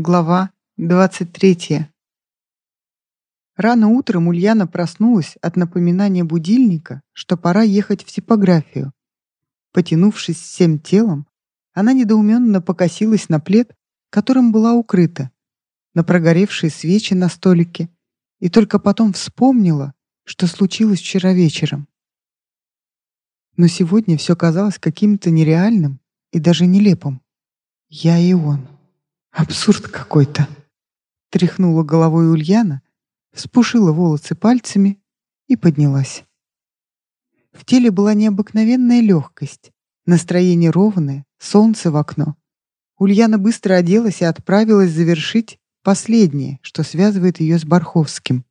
Глава 23. Рано утром Ульяна проснулась от напоминания будильника, что пора ехать в типографию. Потянувшись всем телом, она недоуменно покосилась на плед, которым была укрыта, на прогоревшие свечи на столике, и только потом вспомнила, что случилось вчера вечером. Но сегодня все казалось каким-то нереальным и даже нелепым. Я и он. Абсурд какой-то. Тряхнула головой Ульяна, спушила волосы пальцами и поднялась. В теле была необыкновенная легкость, настроение ровное, солнце в окно. Ульяна быстро оделась и отправилась завершить последнее, что связывает ее с Барховским,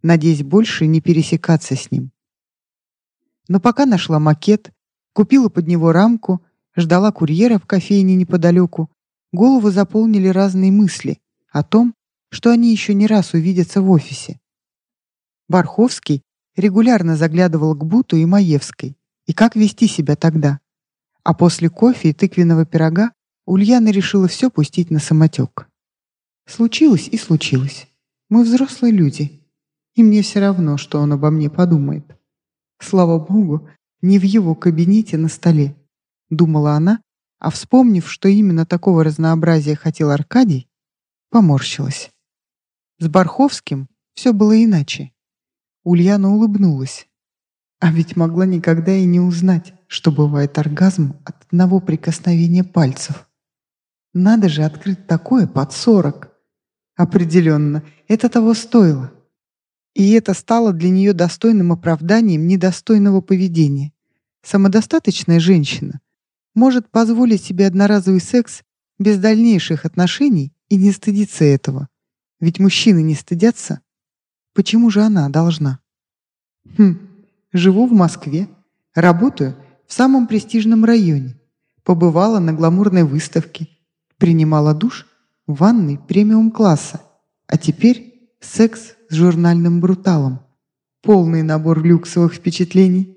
надеясь больше не пересекаться с ним. Но пока нашла макет, купила под него рамку, ждала курьера в кофейне неподалеку Голову заполнили разные мысли о том, что они еще не раз увидятся в офисе. Барховский регулярно заглядывал к Буту и Маевской, и как вести себя тогда. А после кофе и тыквенного пирога Ульяна решила все пустить на самотек. Случилось и случилось. Мы взрослые люди, и мне все равно, что он обо мне подумает. Слава богу, не в его кабинете на столе, думала она, а вспомнив, что именно такого разнообразия хотел Аркадий, поморщилась. С Барховским все было иначе. Ульяна улыбнулась. А ведь могла никогда и не узнать, что бывает оргазм от одного прикосновения пальцев. Надо же открыть такое под сорок. Определенно, это того стоило. И это стало для нее достойным оправданием недостойного поведения. Самодостаточная женщина — может позволить себе одноразовый секс без дальнейших отношений и не стыдиться этого. Ведь мужчины не стыдятся. Почему же она должна? Хм, живу в Москве, работаю в самом престижном районе, побывала на гламурной выставке, принимала душ в ванной премиум-класса, а теперь секс с журнальным бруталом. Полный набор люксовых впечатлений.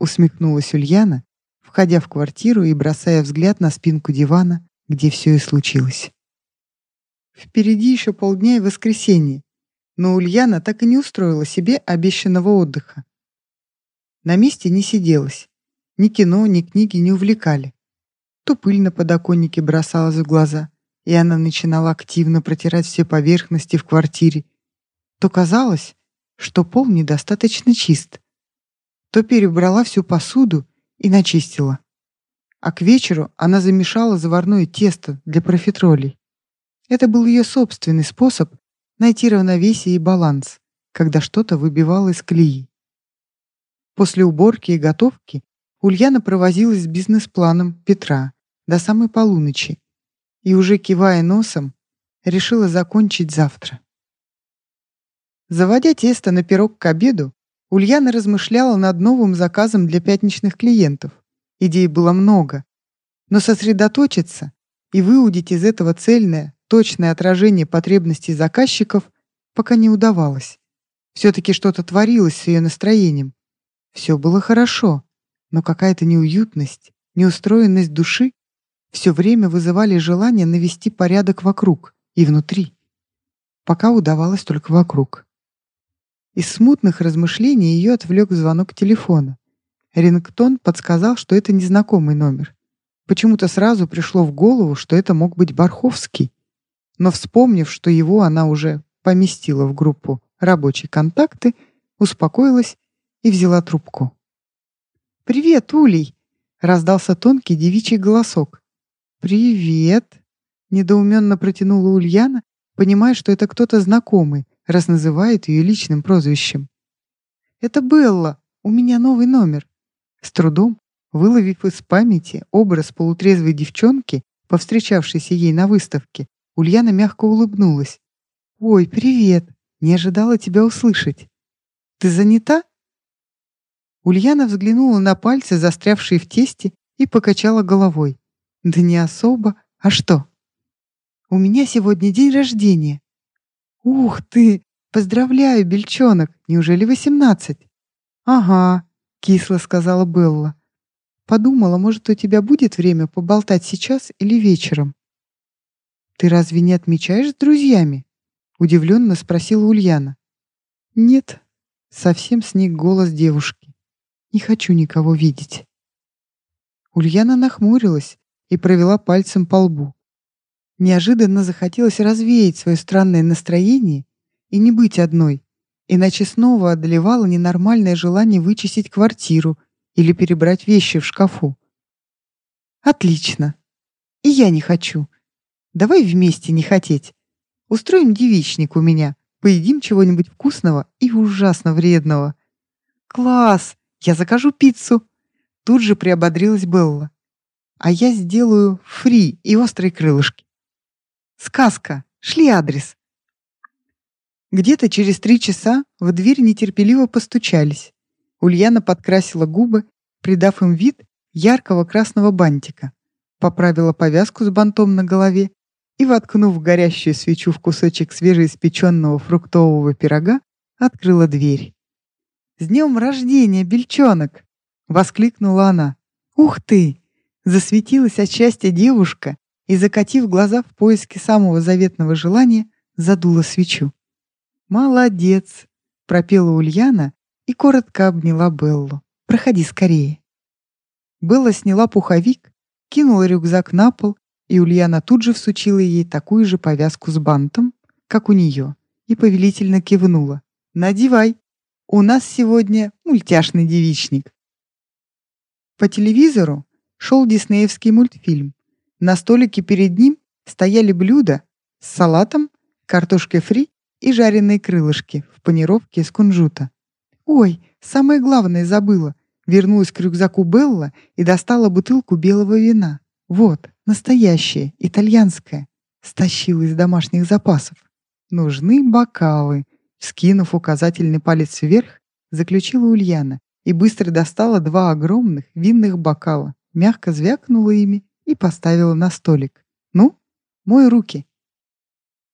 Усмехнулась Ульяна входя в квартиру и бросая взгляд на спинку дивана, где все и случилось. Впереди еще полдня и воскресенье, но Ульяна так и не устроила себе обещанного отдыха. На месте не сиделась. Ни кино, ни книги не увлекали. То пыль на подоконнике бросалась в глаза, и она начинала активно протирать все поверхности в квартире, то казалось, что пол недостаточно чист, то перебрала всю посуду и начистила. А к вечеру она замешала заварное тесто для профитролей. Это был ее собственный способ найти равновесие и баланс, когда что-то выбивало из колеи. После уборки и готовки Ульяна провозилась с бизнес-планом Петра до самой полуночи и, уже кивая носом, решила закончить завтра. Заводя тесто на пирог к обеду, Ульяна размышляла над новым заказом для пятничных клиентов. Идей было много. Но сосредоточиться и выудить из этого цельное, точное отражение потребностей заказчиков пока не удавалось. Все-таки что-то творилось с ее настроением. Все было хорошо, но какая-то неуютность, неустроенность души все время вызывали желание навести порядок вокруг и внутри. Пока удавалось только вокруг. Из смутных размышлений ее отвлек звонок телефона. Рингтон подсказал, что это незнакомый номер. Почему-то сразу пришло в голову, что это мог быть Барховский. Но вспомнив, что его она уже поместила в группу «Рабочие контакты», успокоилась и взяла трубку. «Привет, Улей!» — раздался тонкий девичий голосок. «Привет!» — недоуменно протянула Ульяна, понимая, что это кто-то знакомый, раз называет ее личным прозвищем. «Это Белла, у меня новый номер». С трудом, выловив из памяти образ полутрезвой девчонки, повстречавшейся ей на выставке, Ульяна мягко улыбнулась. «Ой, привет! Не ожидала тебя услышать. Ты занята?» Ульяна взглянула на пальцы, застрявшие в тесте, и покачала головой. «Да не особо. А что?» «У меня сегодня день рождения. «Ух ты! Поздравляю, бельчонок! Неужели восемнадцать?» «Ага», — кисло сказала Белла. «Подумала, может, у тебя будет время поболтать сейчас или вечером?» «Ты разве не отмечаешь с друзьями?» — удивленно спросила Ульяна. «Нет», — совсем сник голос девушки. «Не хочу никого видеть». Ульяна нахмурилась и провела пальцем по лбу. Неожиданно захотелось развеять свое странное настроение и не быть одной, иначе снова одолевало ненормальное желание вычистить квартиру или перебрать вещи в шкафу. «Отлично. И я не хочу. Давай вместе не хотеть. Устроим девичник у меня, поедим чего-нибудь вкусного и ужасно вредного. Класс! Я закажу пиццу. Тут же приободрилась Белла. А я сделаю фри и острые крылышки. Сказка. Шли адрес. Где-то через три часа в дверь нетерпеливо постучались. Ульяна подкрасила губы, придав им вид яркого красного бантика, поправила повязку с бантом на голове и, воткнув горящую свечу в кусочек свежеиспеченного фруктового пирога, открыла дверь. «С днем рождения, бельчонок!» — воскликнула она. «Ух ты!» — засветилась от счастья девушка и, закатив глаза в поиске самого заветного желания, задула свечу. «Молодец!» — пропела Ульяна и коротко обняла Беллу. «Проходи скорее». Белла сняла пуховик, кинула рюкзак на пол и Ульяна тут же всучила ей такую же повязку с бантом, как у нее, и повелительно кивнула. «Надевай! У нас сегодня мультяшный девичник!» По телевизору шел диснеевский мультфильм. На столике перед ним стояли блюда с салатом, картошкой фри и жареные крылышки в панировке из кунжута. «Ой, самое главное забыла!» Вернулась к рюкзаку Белла и достала бутылку белого вина. «Вот, Настоящее, итальянское. Стащила из домашних запасов. Нужны бокалы. Скинув указательный палец вверх, заключила Ульяна и быстро достала два огромных винных бокала, мягко звякнула ими и поставила на столик. «Ну, мой руки».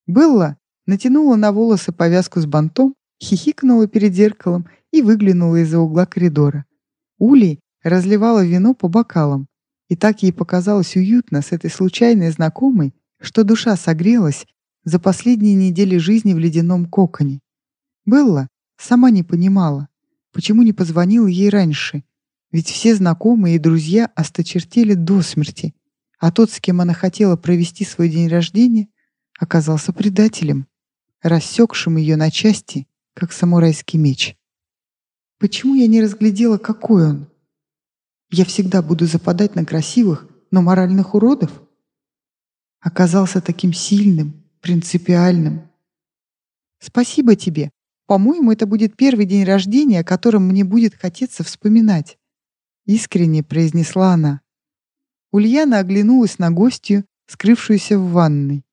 Белла натянула на волосы повязку с бантом, хихикнула перед зеркалом и выглянула из-за угла коридора. Ули разливала вино по бокалам, и так ей показалось уютно с этой случайной знакомой, что душа согрелась за последние недели жизни в ледяном коконе. Белла сама не понимала, почему не позвонила ей раньше, ведь все знакомые и друзья осточертели до смерти, а тот, с кем она хотела провести свой день рождения, оказался предателем, рассекшим ее на части, как самурайский меч. Почему я не разглядела, какой он? Я всегда буду западать на красивых, но моральных уродов? Оказался таким сильным, принципиальным. Спасибо тебе. По-моему, это будет первый день рождения, о котором мне будет хотеться вспоминать. Искренне произнесла она. Ульяна оглянулась на гостью, скрывшуюся в ванной,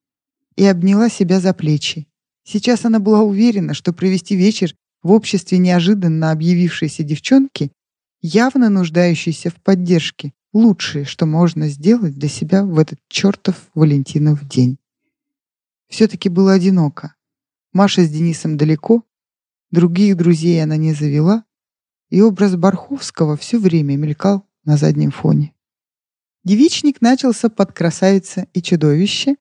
и обняла себя за плечи. Сейчас она была уверена, что провести вечер в обществе неожиданно объявившейся девчонки явно нуждающийся в поддержке, лучшее, что можно сделать для себя в этот чертов Валентинов день. Все-таки было одиноко. Маша с Денисом далеко, других друзей она не завела, и образ Барховского все время мелькал на заднем фоне. Девичник начался под «Красавица и чудовище»,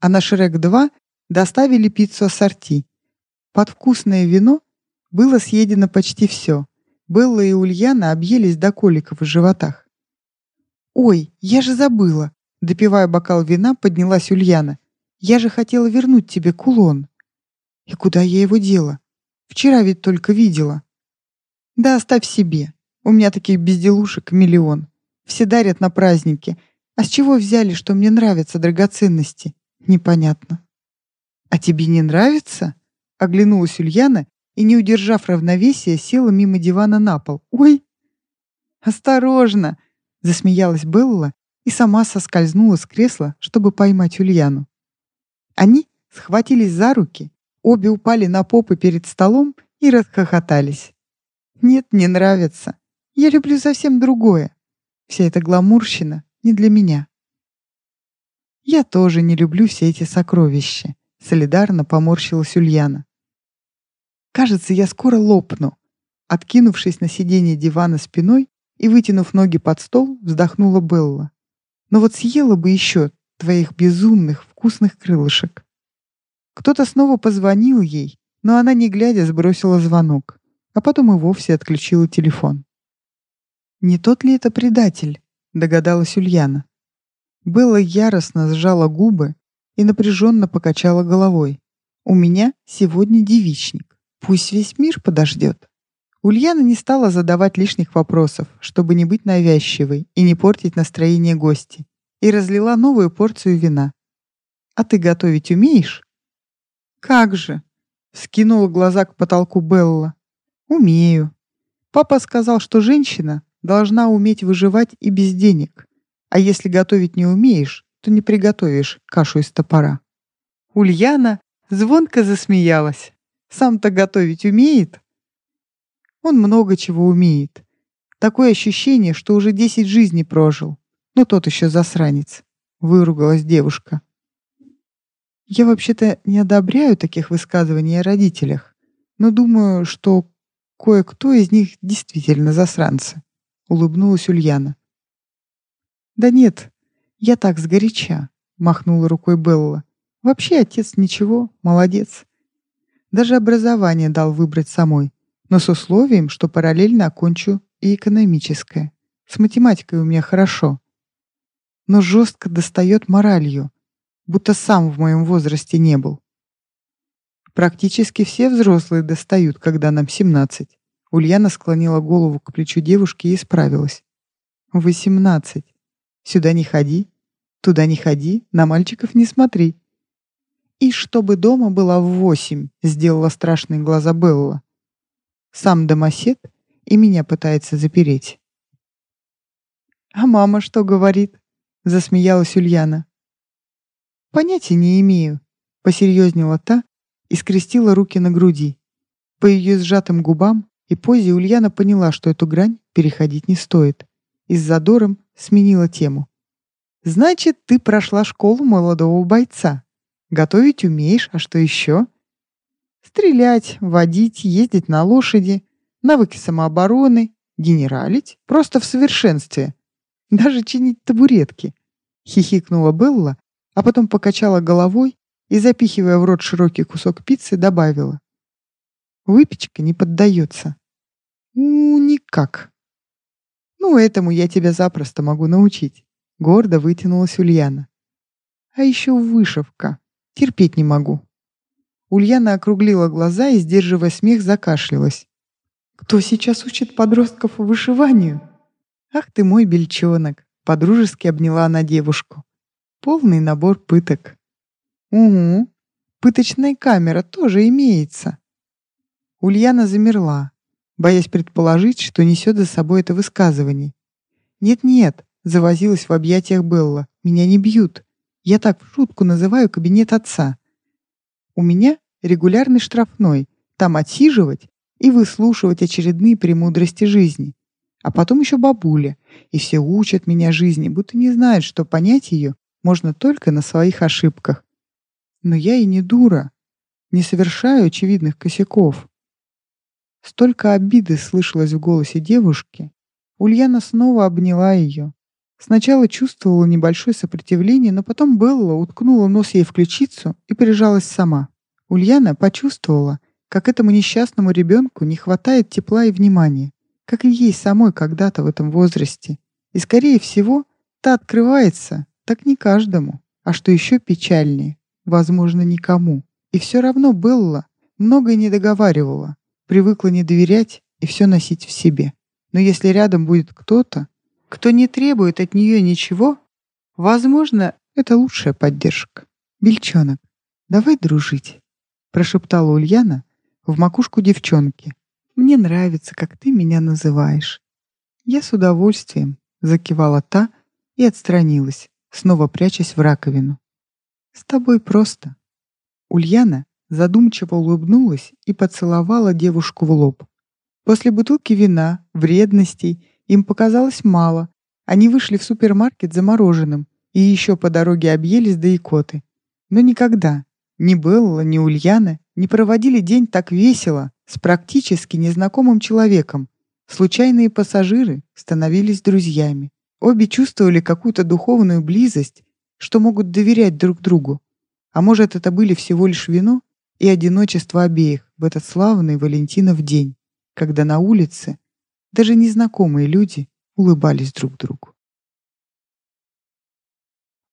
а на «Шрек-2» доставили пиццу ассорти. Под вкусное вино было съедено почти все — Белла и Ульяна объелись до коликов в животах. «Ой, я же забыла!» Допивая бокал вина, поднялась Ульяна. «Я же хотела вернуть тебе кулон». «И куда я его дела? Вчера ведь только видела». «Да оставь себе. У меня таких безделушек миллион. Все дарят на праздники. А с чего взяли, что мне нравятся драгоценности? Непонятно». «А тебе не нравится?» Оглянулась Ульяна и, не удержав равновесия, села мимо дивана на пол. «Ой!» «Осторожно!» — засмеялась Белла и сама соскользнула с кресла, чтобы поймать Ульяну. Они схватились за руки, обе упали на попы перед столом и расхохотались. «Нет, не нравится. Я люблю совсем другое. Вся эта гламурщина не для меня». «Я тоже не люблю все эти сокровища», — солидарно поморщилась Ульяна. Кажется, я скоро лопну. Откинувшись на сиденье дивана спиной и вытянув ноги под стол, вздохнула Белла. Но вот съела бы еще твоих безумных, вкусных крылышек. Кто-то снова позвонил ей, но она, не глядя, сбросила звонок, а потом и вовсе отключила телефон. «Не тот ли это предатель?» — догадалась Ульяна. Белла яростно сжала губы и напряженно покачала головой. «У меня сегодня девичник. Пусть весь мир подождет». Ульяна не стала задавать лишних вопросов, чтобы не быть навязчивой и не портить настроение гости, и разлила новую порцию вина. «А ты готовить умеешь?» «Как же!» — скинула глаза к потолку Белла. «Умею. Папа сказал, что женщина должна уметь выживать и без денег. А если готовить не умеешь, то не приготовишь кашу из топора». Ульяна звонко засмеялась. «Сам-то готовить умеет?» Он много чего умеет. Такое ощущение, что уже десять жизней прожил. Ну, тот еще засранец. Выругалась девушка. Я вообще-то не одобряю таких высказываний о родителях, но думаю, что кое-кто из них действительно засранцы. Улыбнулась Ульяна. Да нет, я так сгоряча, махнула рукой Белла. Вообще отец ничего, молодец. Даже образование дал выбрать самой но с условием, что параллельно окончу и экономическое. С математикой у меня хорошо. Но жестко достает моралью, будто сам в моем возрасте не был. Практически все взрослые достают, когда нам 17. Ульяна склонила голову к плечу девушки и исправилась. «Восемнадцать. Сюда не ходи, туда не ходи, на мальчиков не смотри». «И чтобы дома была в восемь», — сделала страшные глаза Белла. Сам домосед и меня пытается запереть. «А мама что говорит?» — засмеялась Ульяна. «Понятия не имею», — посерьезнела та и скрестила руки на груди. По ее сжатым губам и позе Ульяна поняла, что эту грань переходить не стоит, и с задором сменила тему. «Значит, ты прошла школу молодого бойца. Готовить умеешь, а что еще?» Стрелять, водить, ездить на лошади, навыки самообороны, генералить просто в совершенстве. Даже чинить табуретки. Хихикнула Белла, а потом покачала головой и, запихивая в рот широкий кусок пиццы, добавила. Выпечка не поддается. Ну, никак. Ну, этому я тебя запросто могу научить. Гордо вытянулась Ульяна. А еще вышивка. Терпеть не могу. Ульяна округлила глаза и, сдерживая смех, закашлялась. «Кто сейчас учит подростков вышиванию?» «Ах ты мой бельчонок!» — подружески обняла она девушку. «Полный набор пыток». «Угу, пыточная камера тоже имеется». Ульяна замерла, боясь предположить, что несет за собой это высказывание. «Нет-нет», — завозилась в объятиях Белла, — «меня не бьют. Я так в шутку называю кабинет отца. У меня регулярный штрафной, там отсиживать и выслушивать очередные премудрости жизни. А потом еще бабуля, и все учат меня жизни, будто не знают, что понять ее можно только на своих ошибках. Но я и не дура, не совершаю очевидных косяков. Столько обиды слышалось в голосе девушки. Ульяна снова обняла ее. Сначала чувствовала небольшое сопротивление, но потом Белла уткнула нос ей в ключицу и прижалась сама. Ульяна почувствовала, как этому несчастному ребенку не хватает тепла и внимания, как и ей самой когда-то в этом возрасте. И, скорее всего, та открывается так не каждому, а что еще печальнее, возможно, никому. И все равно Белла многое не договаривала, привыкла не доверять и все носить в себе. Но если рядом будет кто-то, кто не требует от нее ничего, возможно, это лучшая поддержка. Бельчонок, давай дружить, прошептала Ульяна в макушку девчонки. Мне нравится, как ты меня называешь. Я с удовольствием, закивала та и отстранилась, снова прячась в раковину. С тобой просто. Ульяна задумчиво улыбнулась и поцеловала девушку в лоб. После бутылки вина, вредностей им показалось мало. Они вышли в супермаркет за мороженым и еще по дороге объелись до икоты. Но никогда ни Белла, ни Ульяна не проводили день так весело с практически незнакомым человеком. Случайные пассажиры становились друзьями. Обе чувствовали какую-то духовную близость, что могут доверять друг другу. А может, это были всего лишь вино и одиночество обеих в этот славный Валентинов день, когда на улице даже незнакомые люди улыбались друг другу.